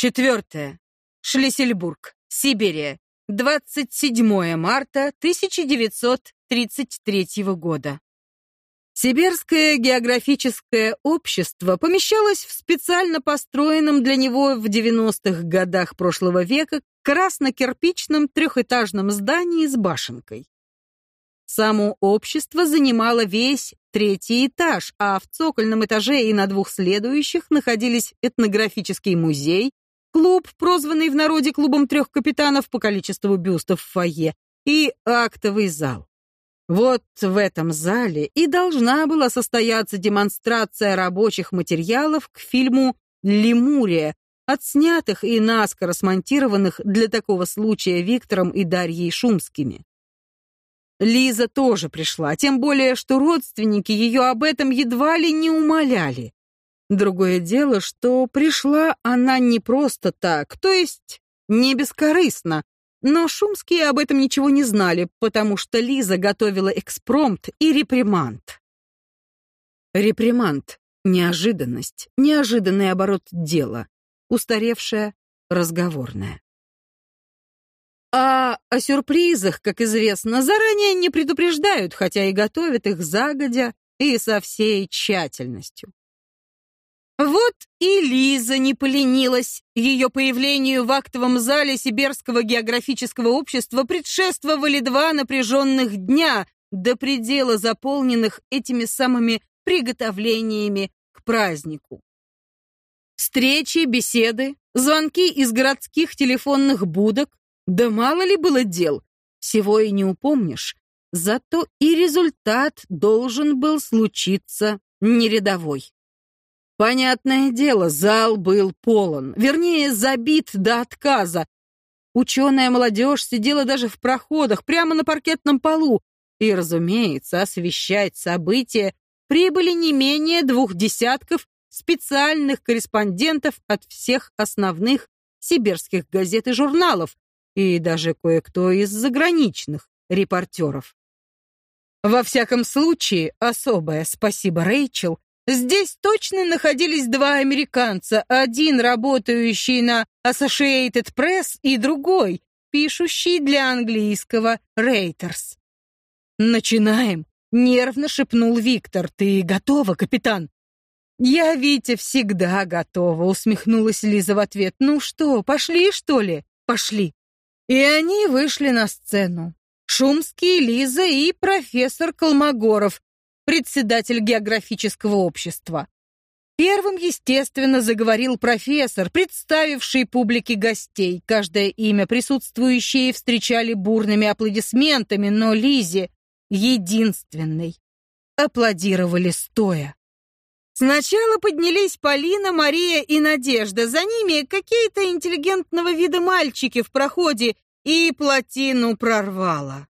Четвертое. Шлиссельбург, Сибирия. 27 марта 1933 года. Сибирское географическое общество помещалось в специально построенном для него в 90-х годах прошлого века красно-кирпичном трехэтажном здании с башенкой. Само общество занимало весь третий этаж, а в цокольном этаже и на двух следующих находились этнографический музей, клуб, прозванный в народе клубом трех капитанов по количеству бюстов в фойе, и актовый зал. Вот в этом зале и должна была состояться демонстрация рабочих материалов к фильму «Лемурия», отснятых и наскоро смонтированных для такого случая Виктором и Дарьей Шумскими. Лиза тоже пришла, тем более, что родственники ее об этом едва ли не умоляли. Другое дело, что пришла она не просто так, то есть не бескорыстно, но шумские об этом ничего не знали, потому что Лиза готовила экспромт и реприманд. Реприманд — неожиданность, неожиданный оборот дела, устаревшее, разговорное. А о сюрпризах, как известно, заранее не предупреждают, хотя и готовят их загодя и со всей тщательностью. Вот и Лиза не поленилась. Ее появлению в актовом зале Сибирского географического общества предшествовали два напряженных дня, до предела заполненных этими самыми приготовлениями к празднику. Встречи, беседы, звонки из городских телефонных будок, да мало ли было дел, всего и не упомнишь. Зато и результат должен был случиться нерядовой. Понятное дело, зал был полон, вернее, забит до отказа. Ученая молодежь сидела даже в проходах, прямо на паркетном полу, и, разумеется, освещать события прибыли не менее двух десятков специальных корреспондентов от всех основных сибирских газет и журналов, и даже кое-кто из заграничных репортеров. Во всяком случае, особое спасибо Рэйчел Здесь точно находились два американца, один работающий на Associated Press и другой, пишущий для английского Reuters. «Начинаем», — нервно шепнул Виктор. «Ты готова, капитан?» «Я, Витя, всегда готова», — усмехнулась Лиза в ответ. «Ну что, пошли, что ли?» «Пошли». И они вышли на сцену. Шумский, Лиза и профессор Колмогоров, председатель географического общества. Первым, естественно, заговорил профессор, представивший публике гостей. Каждое имя присутствующие встречали бурными аплодисментами, но Лизе, единственной, аплодировали стоя. Сначала поднялись Полина, Мария и Надежда. За ними какие-то интеллигентного вида мальчики в проходе, и плотину прорвало.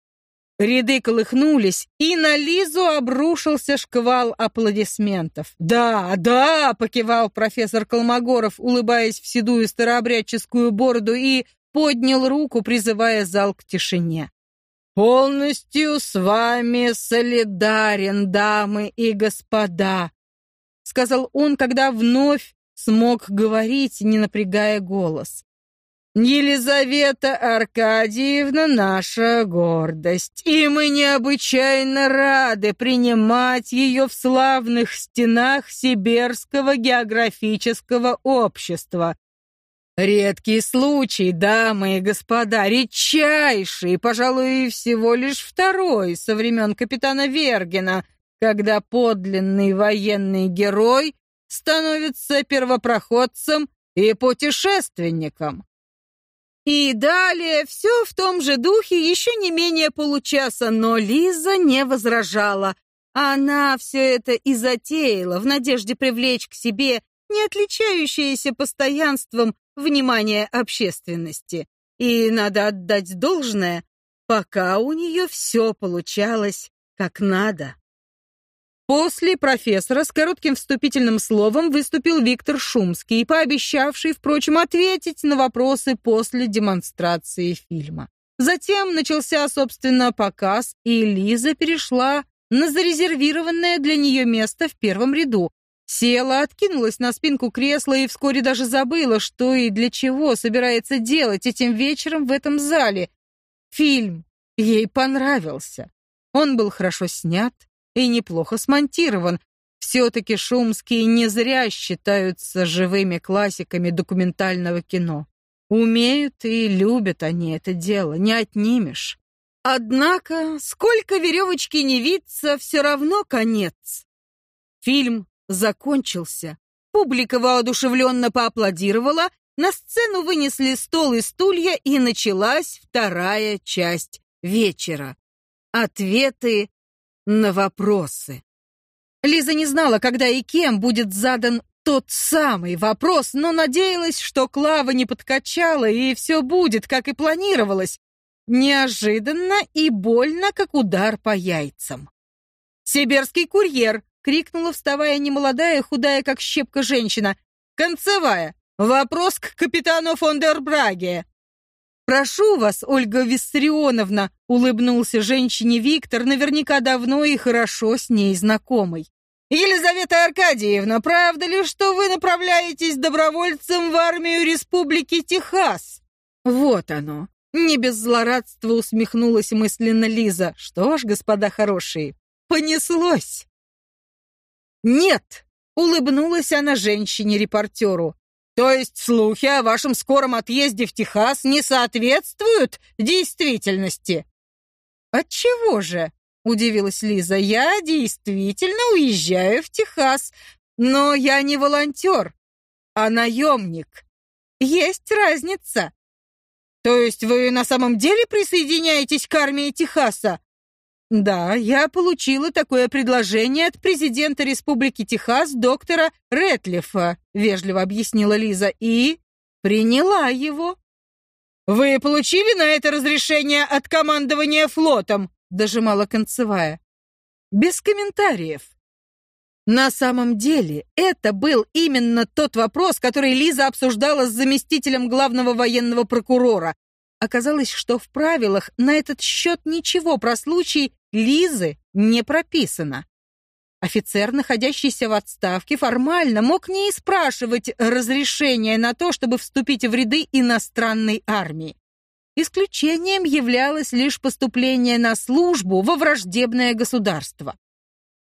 Ряды колыхнулись, и на Лизу обрушился шквал аплодисментов. «Да, да!» — покивал профессор Колмогоров, улыбаясь в седую старообрядческую бороду, и поднял руку, призывая зал к тишине. «Полностью с вами солидарен, дамы и господа», — сказал он, когда вновь смог говорить, не напрягая голос. Елизавета Аркадьевна — наша гордость, и мы необычайно рады принимать ее в славных стенах Сибирского географического общества. Редкий случай, дамы и господа, редчайший, пожалуй, всего лишь второй со времен капитана Вергена, когда подлинный военный герой становится первопроходцем и путешественником. И далее все в том же духе еще не менее получаса, но Лиза не возражала. Она все это и затеяла в надежде привлечь к себе не отличающееся постоянством внимание общественности. И надо отдать должное, пока у нее все получалось как надо. После профессора с коротким вступительным словом выступил Виктор Шумский, пообещавший, впрочем, ответить на вопросы после демонстрации фильма. Затем начался, собственно, показ, и Лиза перешла на зарезервированное для нее место в первом ряду. Села, откинулась на спинку кресла и вскоре даже забыла, что и для чего собирается делать этим вечером в этом зале. Фильм ей понравился. Он был хорошо снят и неплохо смонтирован. Все-таки шумские не зря считаются живыми классиками документального кино. Умеют и любят они это дело, не отнимешь. Однако, сколько веревочки не виться, все равно конец. Фильм закончился. Публика воодушевленно поаплодировала, на сцену вынесли стол и стулья, и началась вторая часть вечера. Ответы на вопросы. Лиза не знала, когда и кем будет задан тот самый вопрос, но надеялась, что Клава не подкачала, и все будет, как и планировалось. Неожиданно и больно, как удар по яйцам. «Сибирский курьер!» — крикнула, вставая немолодая, худая, как щепка женщина. «Концевая! Вопрос к капитану фон дер Браге!» «Прошу вас, Ольга Виссарионовна», — улыбнулся женщине Виктор, наверняка давно и хорошо с ней знакомый. «Елизавета Аркадьевна, правда ли, что вы направляетесь добровольцем в армию Республики Техас?» «Вот оно». Не без злорадства усмехнулась мысленно Лиза. «Что ж, господа хорошие, понеслось!» «Нет!» — улыбнулась она женщине-репортеру. «То есть слухи о вашем скором отъезде в Техас не соответствуют действительности?» «Отчего же?» — удивилась Лиза. «Я действительно уезжаю в Техас, но я не волонтер, а наемник. Есть разница». «То есть вы на самом деле присоединяетесь к армии Техаса?» «Да, я получила такое предложение от президента Республики Техас доктора Ретлифа», вежливо объяснила Лиза, и приняла его. «Вы получили на это разрешение от командования флотом?» дожимала концевая. Без комментариев. На самом деле, это был именно тот вопрос, который Лиза обсуждала с заместителем главного военного прокурора. Оказалось, что в правилах на этот счет ничего про случай Лизы не прописано. Офицер, находящийся в отставке, формально мог не спрашивать разрешения на то, чтобы вступить в ряды иностранной армии. Исключением являлось лишь поступление на службу во враждебное государство.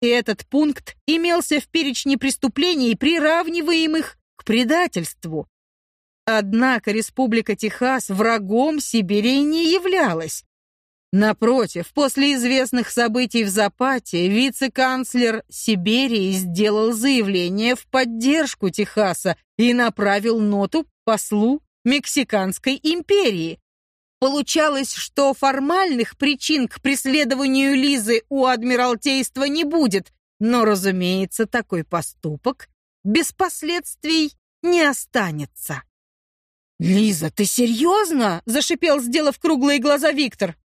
И этот пункт имелся в перечне преступлений, приравниваемых к предательству. Однако Республика Техас врагом Сибири не являлась. Напротив, после известных событий в Запате вице-канцлер Сибири сделал заявление в поддержку Техаса и направил ноту послу Мексиканской империи, Получалось, что формальных причин к преследованию Лизы у Адмиралтейства не будет, но, разумеется, такой поступок без последствий не останется. «Лиза, ты серьезно?» — зашипел, сделав круглые глаза Виктор.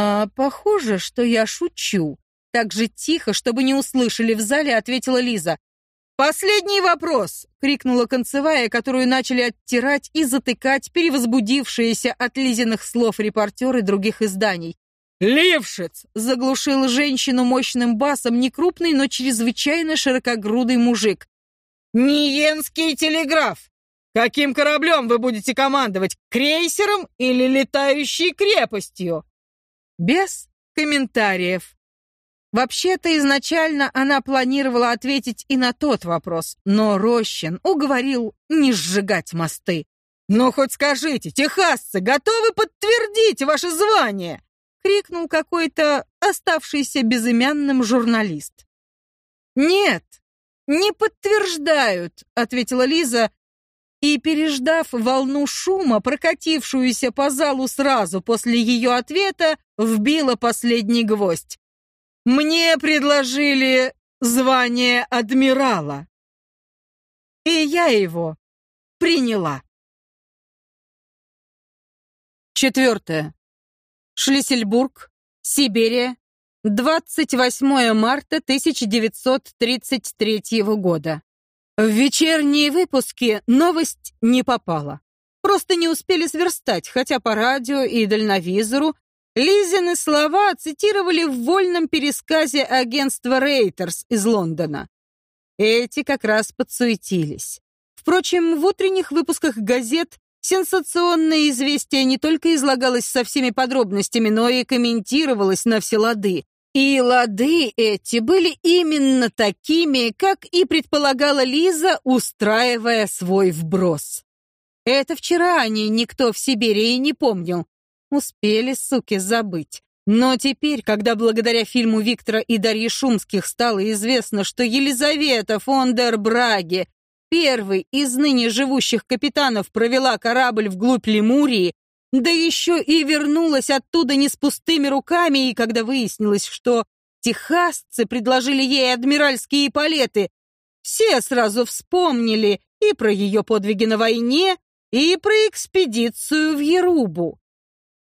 «А похоже, что я шучу». Так же тихо, чтобы не услышали в зале, ответила Лиза. «Последний вопрос!» — крикнула концевая, которую начали оттирать и затыкать перевозбудившиеся от Лизиных слов репортеры других изданий. «Лившиц!» — заглушил женщину мощным басом некрупный, но чрезвычайно широкогрудый мужик. «Ниенский телеграф! Каким кораблем вы будете командовать, крейсером или летающей крепостью?» Без комментариев. Вообще-то изначально она планировала ответить и на тот вопрос, но Рощин уговорил не сжигать мосты. «Ну хоть скажите, техасцы готовы подтвердить ваше звание?» — крикнул какой-то оставшийся безымянным журналист. «Нет, не подтверждают», — ответила Лиза, и, переждав волну шума, прокатившуюся по залу сразу после ее ответа, вбила последний гвоздь. Мне предложили звание адмирала. И я его приняла. Четвертое. Шлиссельбург, Сибирия, 28 марта 1933 года. В вечерние выпуски новость не попала. Просто не успели сверстать, хотя по радио и дальновизору Лизины слова цитировали в вольном пересказе агентства Рейтерс из Лондона. Эти как раз подсуетились. Впрочем, в утренних выпусках газет сенсационное известие не только излагалось со всеми подробностями, но и комментировалось на все лады. И лады эти были именно такими, как и предполагала Лиза, устраивая свой вброс. Это вчера они никто в Сибири и не помнил. Успели, суки, забыть. Но теперь, когда благодаря фильму Виктора и Дарьи Шумских стало известно, что Елизавета фон дер Браге, первый из ныне живущих капитанов, провела корабль вглубь Лемурии, да еще и вернулась оттуда не с пустыми руками, и когда выяснилось, что техасцы предложили ей адмиральские палеты, все сразу вспомнили и про ее подвиги на войне, и про экспедицию в Ярубу.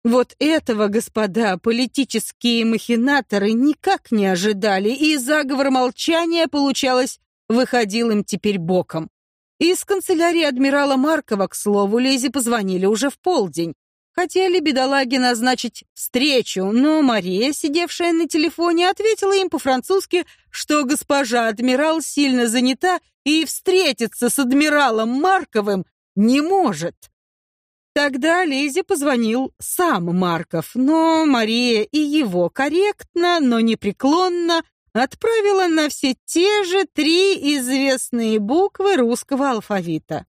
Вот этого, господа, политические махинаторы никак не ожидали, и заговор молчания, получалось, выходил им теперь боком. Из канцелярии адмирала Маркова, к слову, Лизе позвонили уже в полдень. Хотели бедолаги назначить встречу, но Мария, сидевшая на телефоне, ответила им по-французски, что госпожа адмирал сильно занята и встретиться с адмиралом Марковым не может. Тогда Лизе позвонил сам Марков, но Мария и его корректно, но непреклонно отправила на все те же три известные буквы русского алфавита.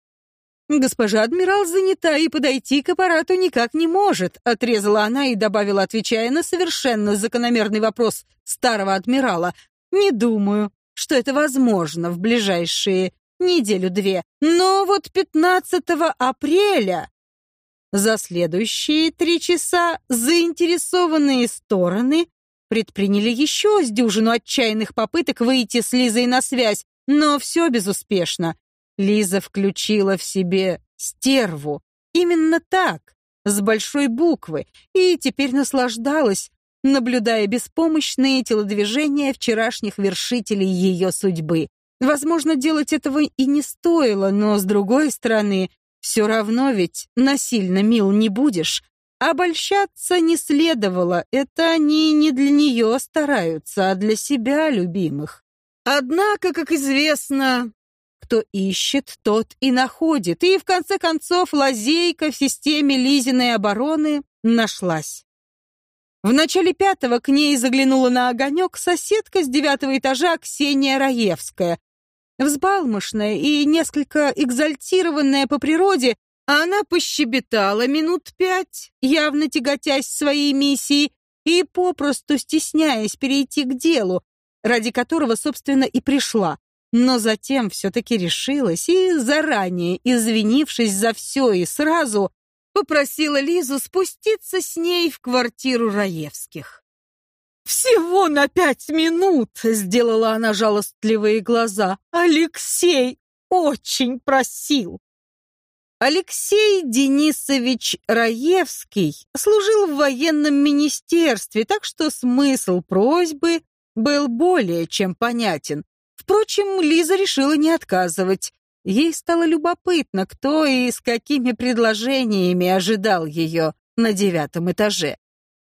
«Госпожа адмирал занята и подойти к аппарату никак не может», отрезала она и добавила, отвечая на совершенно закономерный вопрос старого адмирала. «Не думаю, что это возможно в ближайшие неделю-две. Но вот 15 апреля за следующие три часа заинтересованные стороны предприняли еще с дюжину отчаянных попыток выйти с Лизой на связь, но все безуспешно. Лиза включила в себе стерву. Именно так, с большой буквы, и теперь наслаждалась, наблюдая беспомощные телодвижения вчерашних вершителей ее судьбы. Возможно, делать этого и не стоило, но, с другой стороны, все равно ведь насильно мил не будешь, Обольщаться не следовало, это они не для нее стараются, а для себя любимых. Однако, как известно, кто ищет, тот и находит, и в конце концов лазейка в системе Лизиной обороны нашлась. В начале пятого к ней заглянула на огонек соседка с девятого этажа Ксения Раевская. Взбалмошная и несколько экзальтированная по природе, она пощебетала минут пять, явно тяготясь своей миссией и попросту стесняясь перейти к делу, ради которого, собственно, и пришла. Но затем все-таки решилась и, заранее извинившись за все и сразу, попросила Лизу спуститься с ней в квартиру Раевских. «Всего на пять минут!» — сделала она жалостливые глаза. «Алексей очень просил!» Алексей Денисович Раевский служил в военном министерстве, так что смысл просьбы был более чем понятен. Впрочем, Лиза решила не отказывать. Ей стало любопытно, кто и с какими предложениями ожидал ее на девятом этаже.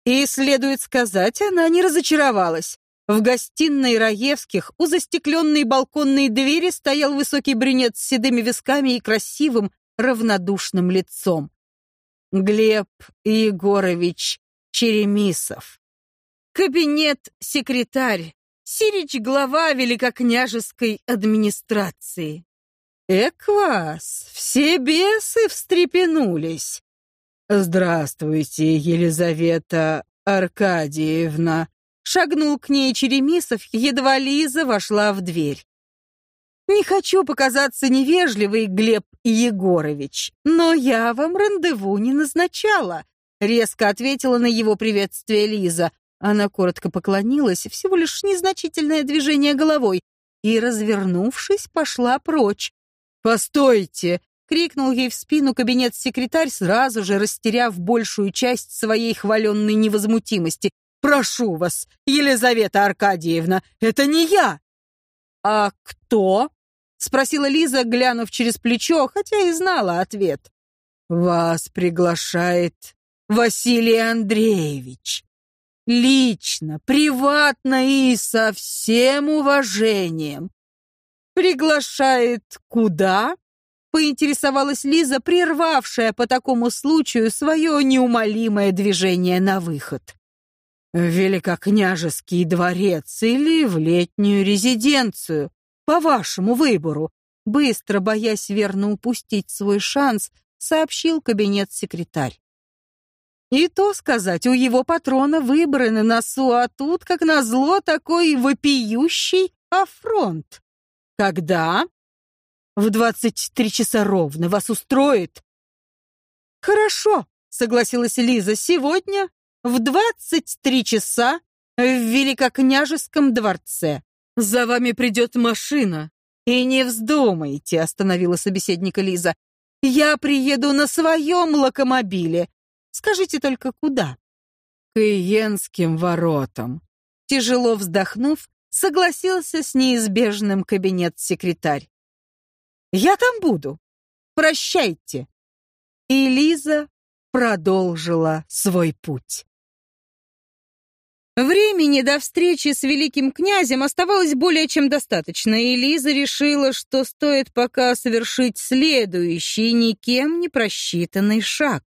И, следует сказать, она не разочаровалась. В гостиной Раевских у застекленной балконной двери стоял высокий брюнет с седыми висками и красивым, равнодушным лицом. Глеб Егорович Черемисов. Кабинет-секретарь. Сирич глава великокняжеской администрации. Эквас, все бесы встрепенулись. «Здравствуйте, Елизавета Аркадьевна!» Шагнул к ней Черемисов, едва Лиза вошла в дверь. Не хочу показаться невежливой, Глеб Егорович, но я вам рандеву не назначала, резко ответила на его приветствие Лиза. Она коротко поклонилась, всего лишь незначительное движение головой, и, развернувшись, пошла прочь. «Постойте!» — крикнул ей в спину кабинет-секретарь, сразу же растеряв большую часть своей хваленной невозмутимости. «Прошу вас, Елизавета Аркадьевна, это не я!» «А кто?» — спросила Лиза, глянув через плечо, хотя и знала ответ. Вас приглашает Василий Андреевич. Лично, приватно и со всем уважением. Приглашает куда? Поинтересовалась Лиза, прервавшая по такому случаю свое неумолимое движение на выход. В Великокняжеский дворец или в летнюю резиденцию, по вашему выбору. Быстро, боясь верно упустить свой шанс, сообщил кабинет-секретарь. И то сказать, у его патрона выборы на носу, а тут, как назло, такой вопиющий афронт. Когда? В двадцать три часа ровно. Вас устроит? Хорошо, согласилась Лиза. Сегодня в двадцать три часа в Великокняжеском дворце. За вами придет машина. И не вздумайте, остановила собеседника Лиза. Я приеду на своем локомобиле. Скажите только, куда?» «К Иенским воротам». Тяжело вздохнув, согласился с неизбежным кабинет-секретарь. «Я там буду. Прощайте». И Лиза продолжила свой путь. Времени до встречи с великим князем оставалось более чем достаточно, и Лиза решила, что стоит пока совершить следующий, никем не просчитанный шаг.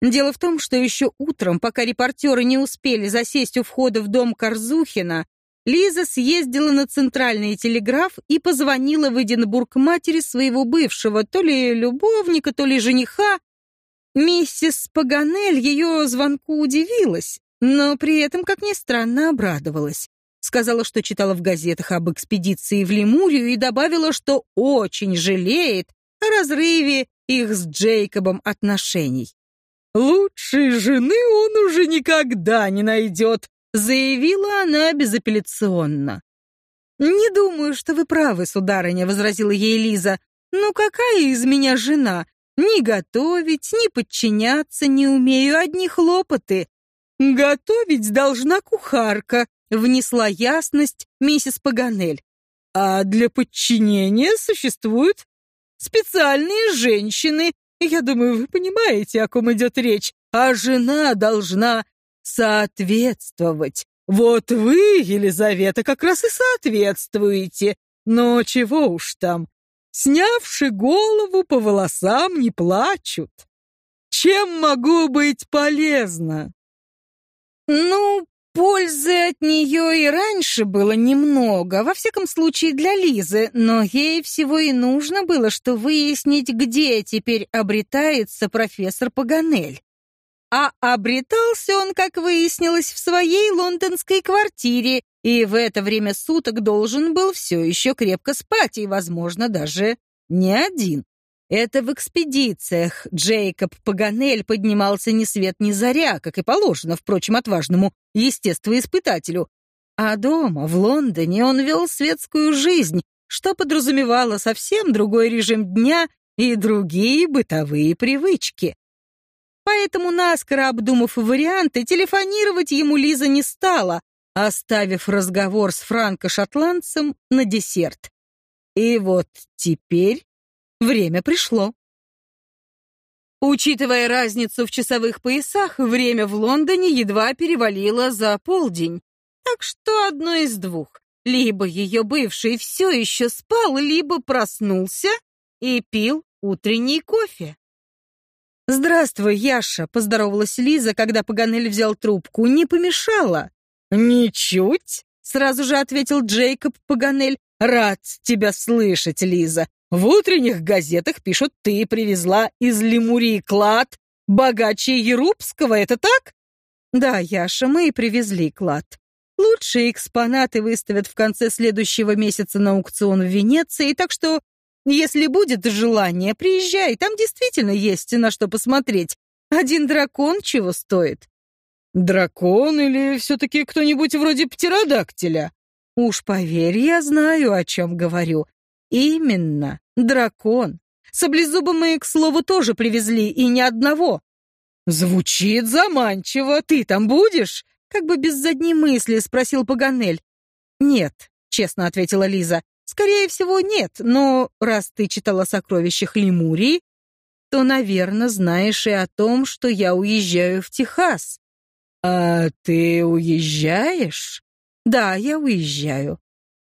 Дело в том, что еще утром, пока репортеры не успели засесть у входа в дом Корзухина, Лиза съездила на центральный телеграф и позвонила в Эдинбург матери своего бывшего, то ли любовника, то ли жениха. Миссис Паганель ее звонку удивилась, но при этом, как ни странно, обрадовалась. Сказала, что читала в газетах об экспедиции в Лемурию и добавила, что очень жалеет о разрыве их с Джейкобом отношений. «Лучшей жены он уже никогда не найдет», заявила она безапелляционно. «Не думаю, что вы правы, сударыня», — возразила ей Лиза. «Ну какая из меня жена? Ни готовить, ни подчиняться не умею, одни хлопоты. «Готовить должна кухарка», — внесла ясность миссис Паганель. «А для подчинения существуют специальные женщины. Я думаю, вы понимаете, о ком идет речь. А жена должна соответствовать. Вот вы, Елизавета, как раз и соответствуете. Но чего уж там, снявши голову, по волосам не плачут. Чем могу быть полезна?» Ну, пользы от нее и раньше было немного, во всяком случае для Лизы, но ей всего и нужно было, что выяснить, где теперь обретается профессор Паганель. А обретался он, как выяснилось, в своей лондонской квартире, и в это время суток должен был все еще крепко спать, и, возможно, даже не один. Это в экспедициях Джейкоб Паганель поднимался ни свет ни заря, как и положено, впрочем, отважному естествоиспытателю. А дома, в Лондоне, он вел светскую жизнь, что подразумевало совсем другой режим дня и другие бытовые привычки. Поэтому, наскоро обдумав варианты, телефонировать ему Лиза не стала, оставив разговор с франко-шотландцем на десерт. И вот теперь Время пришло. Учитывая разницу в часовых поясах, время в Лондоне едва перевалило за полдень. Так что одно из двух. Либо ее бывший все еще спал, либо проснулся и пил утренний кофе. «Здравствуй, Яша», — поздоровалась Лиза, когда Паганель взял трубку. «Не помешала?» «Ничуть», — сразу же ответил Джейкоб Паганель. «Рад тебя слышать, Лиза. В утренних газетах пишут, ты привезла из Лемурии клад богаче Ерупского, это так? Да, Яша, мы и привезли клад. Лучшие экспонаты выставят в конце следующего месяца на аукцион в Венеции, так что, если будет желание, приезжай, там действительно есть на что посмотреть. Один дракон чего стоит? Дракон или все-таки кто-нибудь вроде птеродактиля? Уж поверь, я знаю, о чем говорю. Именно, дракон. Саблезуба мы, к слову, тоже привезли, и ни одного. Звучит заманчиво. Ты там будешь? Как бы без задней мысли спросил Паганель. Нет, честно ответила Лиза. Скорее всего, нет, но раз ты читала о сокровищах Лемурии, то, наверное, знаешь и о том, что я уезжаю в Техас. А ты уезжаешь? Да, я уезжаю.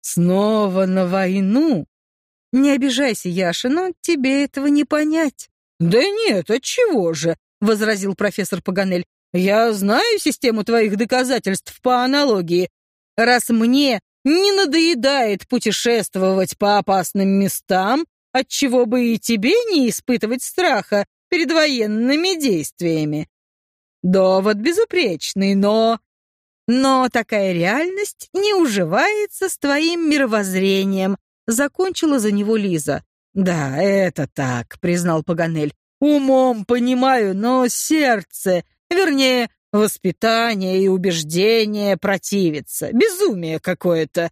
Снова на войну? Не обижайся, Яша, но тебе этого не понять. Да нет, отчего же, возразил профессор Паганель. Я знаю систему твоих доказательств по аналогии. Раз мне не надоедает путешествовать по опасным местам, отчего бы и тебе не испытывать страха перед военными действиями. Довод безупречный, но... Но такая реальность не уживается с твоим мировоззрением, закончила за него Лиза. Да, это так, признал Паганель. Умом понимаю, но сердце, вернее, воспитание и убеждение противится. Безумие какое-то.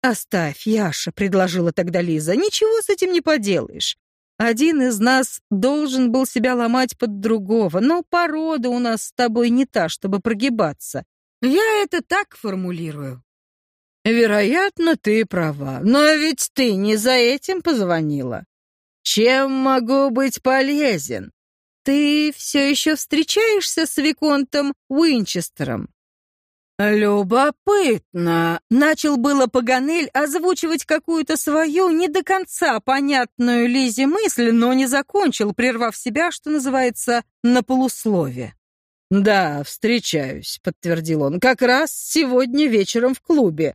«Оставь, Яша», — предложила тогда Лиза. «Ничего с этим не поделаешь. Один из нас должен был себя ломать под другого, но порода у нас с тобой не та, чтобы прогибаться. Я это так формулирую». «Вероятно, ты права. Но ведь ты не за этим позвонила. Чем могу быть полезен?» «Ты все еще встречаешься с Виконтом Уинчестером?» «Любопытно!» — начал было Паганель озвучивать какую-то свою не до конца понятную Лизе мысль, но не закончил, прервав себя, что называется, на полуслове. «Да, встречаюсь», — подтвердил он, — «как раз сегодня вечером в клубе».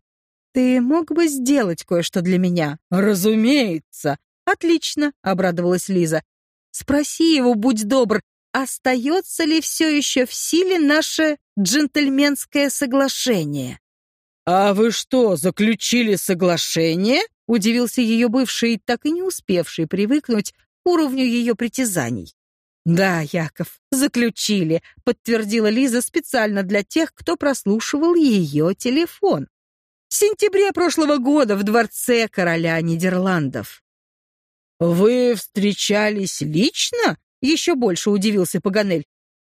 «Ты мог бы сделать кое-что для меня?» «Разумеется». «Отлично», — обрадовалась Лиза. «Спроси его, будь добр, остается ли все еще в силе наше джентльменское соглашение. «А вы что, заключили соглашение?» — удивился ее бывший, так и не успевший привыкнуть к уровню ее притязаний. «Да, Яков, заключили», — подтвердила Лиза специально для тех, кто прослушивал ее телефон. В сентябре прошлого года в дворце короля Нидерландов. «Вы встречались лично?» — еще больше удивился Паганель.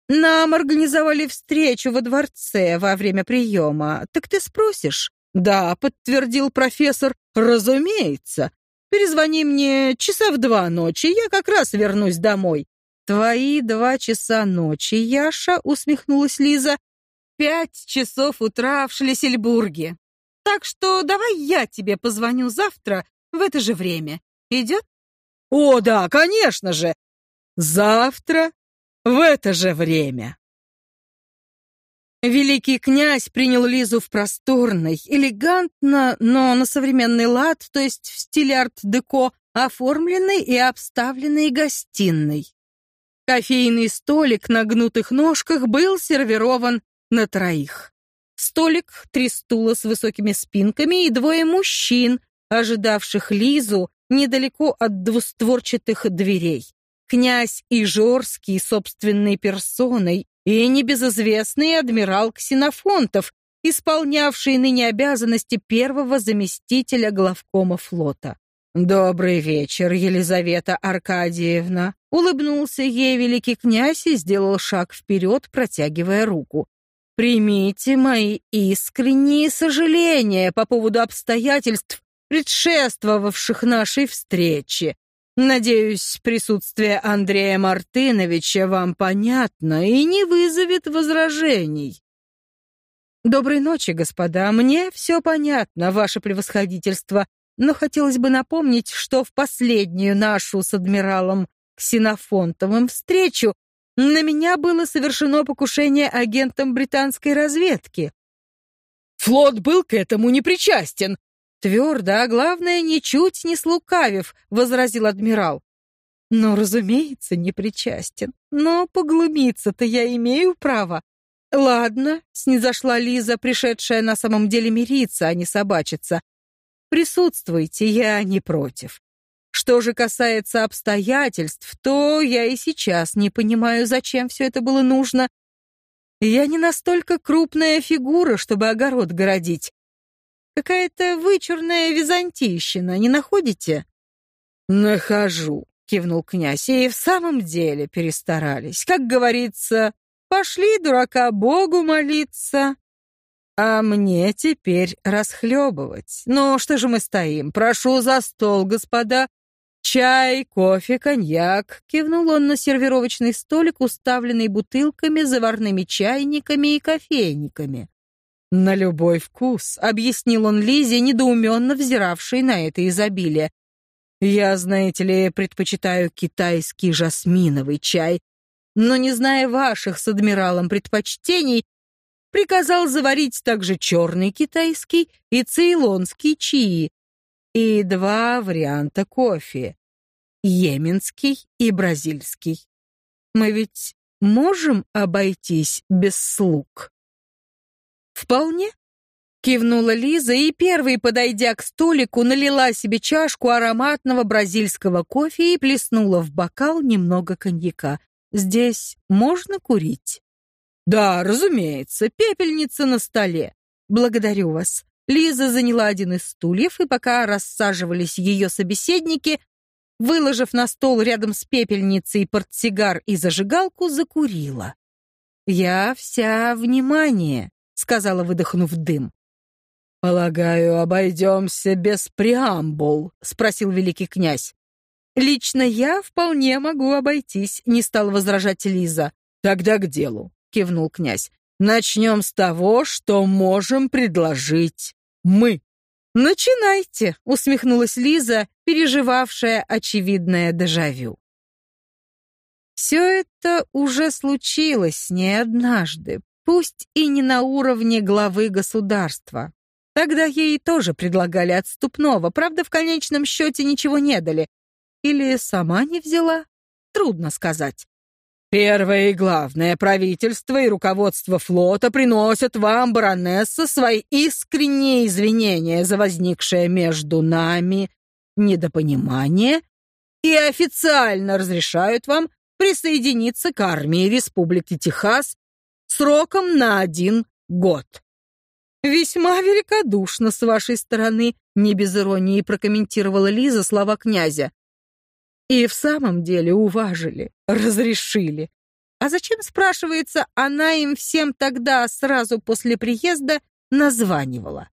Нам организовали встречу во дворце во время приема. Так ты спросишь? Да, подтвердил профессор. Разумеется. Перезвони мне часа в два ночи, я как раз вернусь домой. Твои два часа ночи, Яша, усмехнулась Лиза. Пять часов утра в Шлиссельбурге. Так что давай я тебе позвоню завтра в это же время. Идет? О, да, конечно же. Завтра в это же время. Великий князь принял Лизу в просторной, элегантно, но на современный лад, то есть в стиле арт-деко, оформленной и обставленной гостиной. Кофейный столик на гнутых ножках был сервирован на троих. Столик, три стула с высокими спинками и двое мужчин, ожидавших Лизу недалеко от двустворчатых дверей князь Ижорский собственной персоной и небезызвестный адмирал Ксенофонтов, исполнявший ныне обязанности первого заместителя главкома флота. «Добрый вечер, Елизавета Аркадьевна!» Улыбнулся ей великий князь и сделал шаг вперед, протягивая руку. «Примите мои искренние сожаления по поводу обстоятельств, предшествовавших нашей встрече. Надеюсь, присутствие Андрея Мартыновича вам понятно и не вызовет возражений. Доброй ночи, господа. Мне все понятно, ваше превосходительство, но хотелось бы напомнить, что в последнюю нашу с адмиралом Ксенофонтовым встречу на меня было совершено покушение агентом британской разведки. Флот был к этому не причастен, Твердо, а главное, ничуть не слукавив, возразил адмирал. Ну, разумеется, не причастен. Но поглумиться-то я имею право. Ладно, снизошла Лиза, пришедшая на самом деле мириться, а не собачиться. Присутствуйте, я не против. Что же касается обстоятельств, то я и сейчас не понимаю, зачем все это было нужно. Я не настолько крупная фигура, чтобы огород городить. Какая-то вычурная византийщина, не находите? Нахожу, кивнул князь. И в самом деле перестарались. Как говорится, пошли дурака Богу молиться. А мне теперь расхлебывать. Ну, что же мы стоим? Прошу за стол, господа. «Чай, кофе, коньяк», — кивнул он на сервировочный столик, уставленный бутылками, заварными чайниками и кофейниками. «На любой вкус», — объяснил он Лизе, недоуменно взиравшей на это изобилие. «Я, знаете ли, предпочитаю китайский жасминовый чай, но, не зная ваших с адмиралом предпочтений, приказал заварить также черный китайский и цейлонский чаи, и два варианта кофе — йеменский и бразильский. Мы ведь можем обойтись без слуг? Вполне. Кивнула Лиза и, первой, подойдя к столику, налила себе чашку ароматного бразильского кофе и плеснула в бокал немного коньяка. «Здесь можно курить?» «Да, разумеется, пепельница на столе. Благодарю вас. Лиза заняла один из стульев, и пока рассаживались ее собеседники, выложив на стол рядом с пепельницей портсигар и зажигалку, закурила. «Я вся внимание», — сказала, выдохнув дым. «Полагаю, обойдемся без преамбул», — спросил великий князь. «Лично я вполне могу обойтись», — не стал возражать Лиза. «Тогда к делу», — кивнул князь. Начнем с того, что можем предложить мы. Начинайте, усмехнулась Лиза, переживавшая очевидное дежавю. Все это уже случилось с ней однажды, пусть и не на уровне главы государства. Тогда ей тоже предлагали отступного, правда, в конечном счете ничего не дали. Или сама не взяла? Трудно сказать. Первое и главное, правительство и руководство флота приносят вам, баронесса, свои искренние извинения за возникшее между нами недопонимание и официально разрешают вам присоединиться к армии Республики Техас сроком на один год. «Весьма великодушно с вашей стороны», — не без иронии прокомментировала Лиза слова князя. И в самом деле уважили, разрешили. А зачем, спрашивается, она им всем тогда, сразу после приезда, названивала?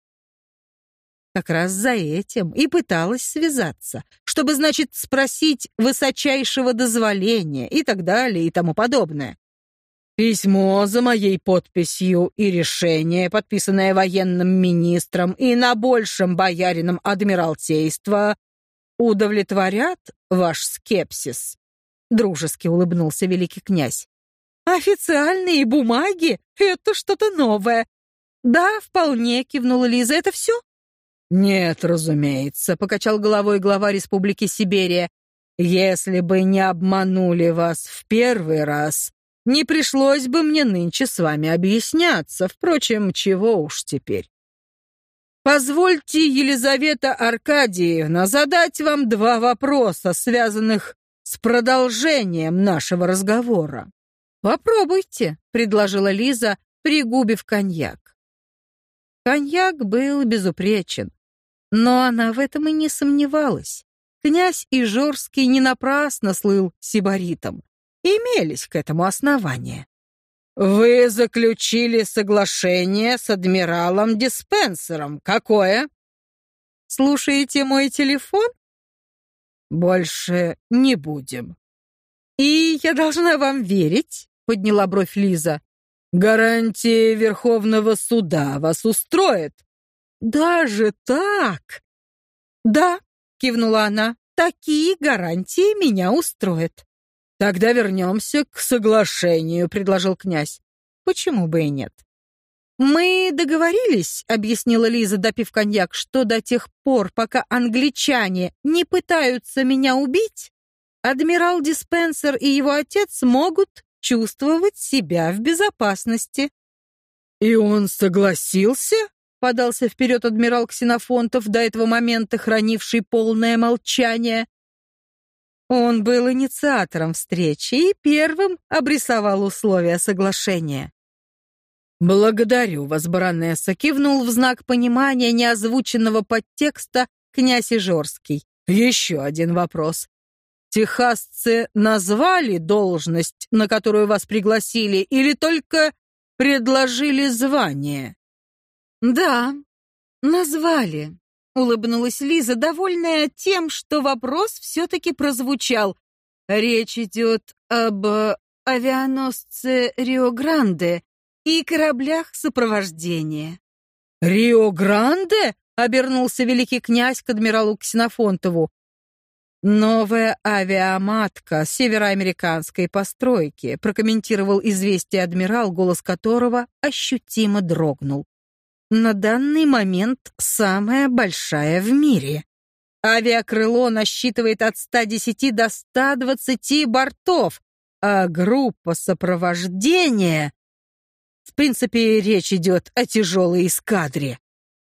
Как раз за этим и пыталась связаться, чтобы, значит, спросить высочайшего дозволения и так далее и тому подобное. Письмо за моей подписью и решение, подписанное военным министром и на большем боярином адмиралтейства, удовлетворят ваш скепсис?» Дружески улыбнулся великий князь. «Официальные бумаги — это что-то новое». «Да, вполне», — кивнула Лиза. «Это все?» «Нет, разумеется», — покачал головой глава Республики Сибирия. «Если бы не обманули вас в первый раз, не пришлось бы мне нынче с вами объясняться. Впрочем, чего уж теперь. Позвольте, Елизавета Аркадьевна, задать вам два вопроса, связанных с продолжением нашего разговора. Попробуйте, предложила Лиза, пригубив коньяк. Коньяк был безупречен, но она в этом и не сомневалась. Князь Ижорский не напрасно слыл сибаритом. Имелись к этому основания. «Вы заключили соглашение с адмиралом Диспенсером. Какое?» «Слушаете мой телефон?» «Больше не будем». «И я должна вам верить?» — подняла бровь Лиза. «Гарантии Верховного суда вас устроит?» «Даже так?» «Да», — кивнула она, — «такие гарантии меня устроят». «Тогда вернемся к соглашению», — предложил князь. «Почему бы и нет?» «Мы договорились», — объяснила Лиза, допив коньяк, «что до тех пор, пока англичане не пытаются меня убить, адмирал Диспенсер и его отец могут чувствовать себя в безопасности». «И он согласился?» — подался вперед адмирал Ксенофонтов, до этого момента хранивший полное молчание. Он был инициатором встречи и первым обрисовал условия соглашения. «Благодарю вас, баронесса», — кивнул в знак понимания неозвученного подтекста князь Ижорский. «Еще один вопрос. Техасцы назвали должность, на которую вас пригласили, или только предложили звание?» «Да, назвали. Улыбнулась Лиза, довольная тем, что вопрос все-таки прозвучал. Речь идет об авианосце Рио-Гранде и кораблях сопровождения. «Рио-Гранде?» — обернулся великий князь к адмиралу Ксенофонтову. «Новая авиаматка североамериканской постройки», прокомментировал известие адмирал, голос которого ощутимо дрогнул. «На данный момент самая большая в мире. Авиакрыло насчитывает от 110 до 120 бортов, а группа сопровождения... В принципе, речь идет о тяжелой эскадре.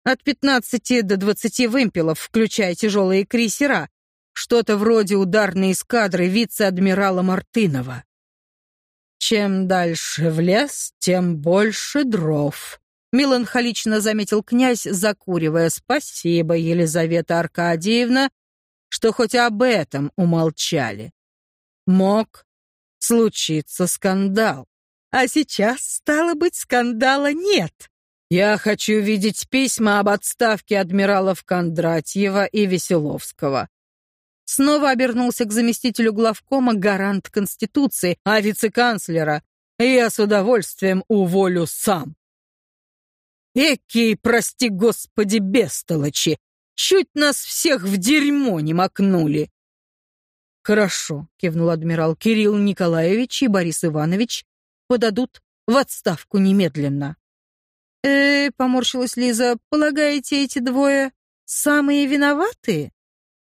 От 15 до 20 вымпелов, включая тяжелые крейсера, что-то вроде ударной эскадры вице-адмирала Мартынова. Чем дальше в лес, тем больше дров. Меланхолично заметил князь, закуривая. Спасибо, Елизавета Аркадьевна, что хоть об этом умолчали. Мог случиться скандал. А сейчас, стало быть, скандала нет. Я хочу видеть письма об отставке адмиралов Кондратьева и Веселовского. Снова обернулся к заместителю главкома гарант Конституции, а вице-канцлера я с удовольствием уволю сам. Экие, прости господи, бестолочи, чуть нас всех в дерьмо не макнули. Хорошо, кивнул адмирал Кирилл Николаевич и Борис Иванович подадут в отставку немедленно. Э, поморщилась Лиза, полагаете, эти двое самые виноватые?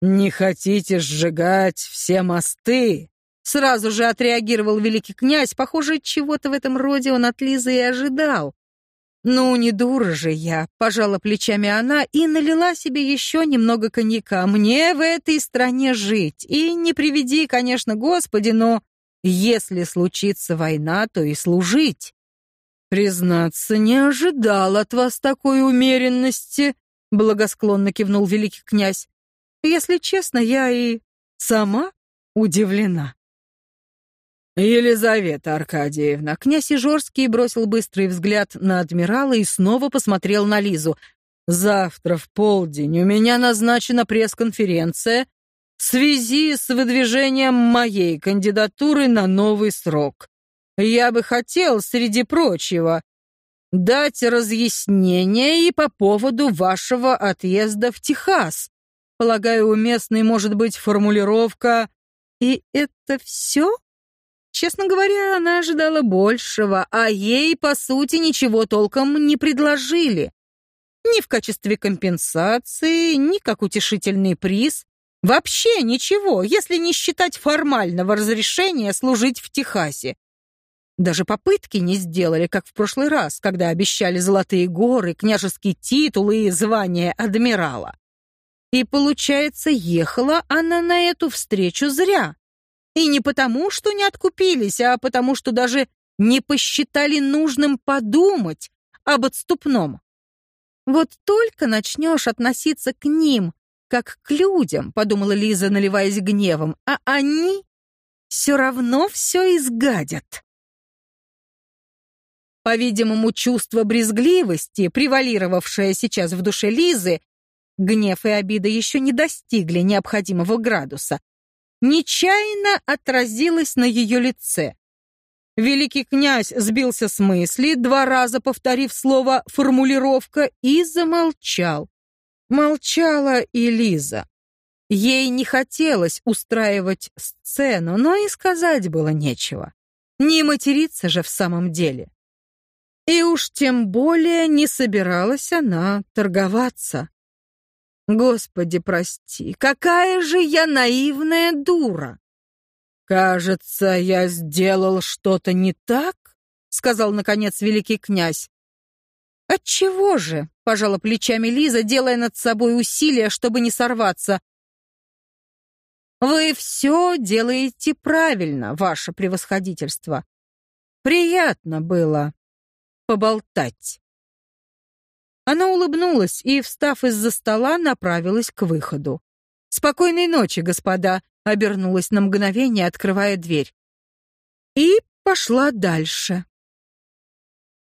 «Не хотите сжигать все мосты?» Сразу же отреагировал великий князь. Похоже, чего-то в этом роде он от Лизы и ожидал. «Ну, не дура же я», — пожала плечами она и налила себе еще немного коньяка. «Мне в этой стране жить. И не приведи, конечно, Господи, но если случится война, то и служить». «Признаться, не ожидал от вас такой умеренности», — благосклонно кивнул великий князь. Если честно, я и сама удивлена. Елизавета Аркадьевна, князь Ижорский бросил быстрый взгляд на адмирала и снова посмотрел на Лизу. Завтра в полдень у меня назначена пресс-конференция в связи с выдвижением моей кандидатуры на новый срок. Я бы хотел, среди прочего, дать разъяснение и по поводу вашего отъезда в Техас. Полагаю, уместной может быть формулировка «И это все?» Честно говоря, она ожидала большего, а ей, по сути, ничего толком не предложили. Ни в качестве компенсации, ни как утешительный приз. Вообще ничего, если не считать формального разрешения служить в Техасе. Даже попытки не сделали, как в прошлый раз, когда обещали золотые горы, княжеские титулы и звание адмирала. И, получается, ехала она на эту встречу зря. И не потому, что не откупились, а потому, что даже не посчитали нужным подумать об отступном. Вот только начнешь относиться к ним, как к людям, подумала Лиза, наливаясь гневом, а они все равно все изгадят. По-видимому, чувство брезгливости, превалировавшее сейчас в душе Лизы, Гнев и обида еще не достигли необходимого градуса. Нечаянно отразилось на ее лице. Великий князь сбился с мысли, два раза повторив слово «формулировка» и замолчал. Молчала и Лиза. Ей не хотелось устраивать сцену, но и сказать было нечего. Не материться же в самом деле. И уж тем более не собиралась она торговаться. Господи, прости, какая же я наивная дура! Кажется, я сделал что-то не так, сказал наконец великий князь. Отчего же? пожала плечами Лиза, делая над собой усилия, чтобы не сорваться. Вы все делаете правильно, ваше превосходительство. Приятно было поболтать. Она улыбнулась и, встав из-за стола, направилась к выходу. «Спокойной ночи, господа!» — обернулась на мгновение, открывая дверь. И пошла дальше.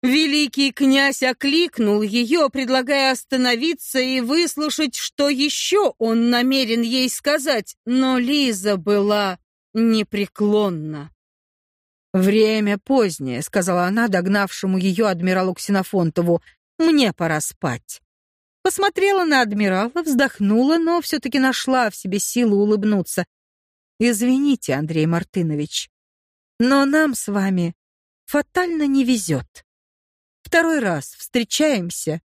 Великий князь окликнул ее, предлагая остановиться и выслушать, что еще он намерен ей сказать, но Лиза была непреклонна. «Время позднее», — сказала она догнавшему ее адмиралу Ксенофонтову. «Мне пора спать». Посмотрела на адмирала, вздохнула, но все-таки нашла в себе силу улыбнуться. «Извините, Андрей Мартынович, но нам с вами фатально не везет. Второй раз встречаемся,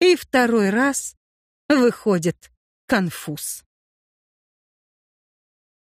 и второй раз выходит конфуз».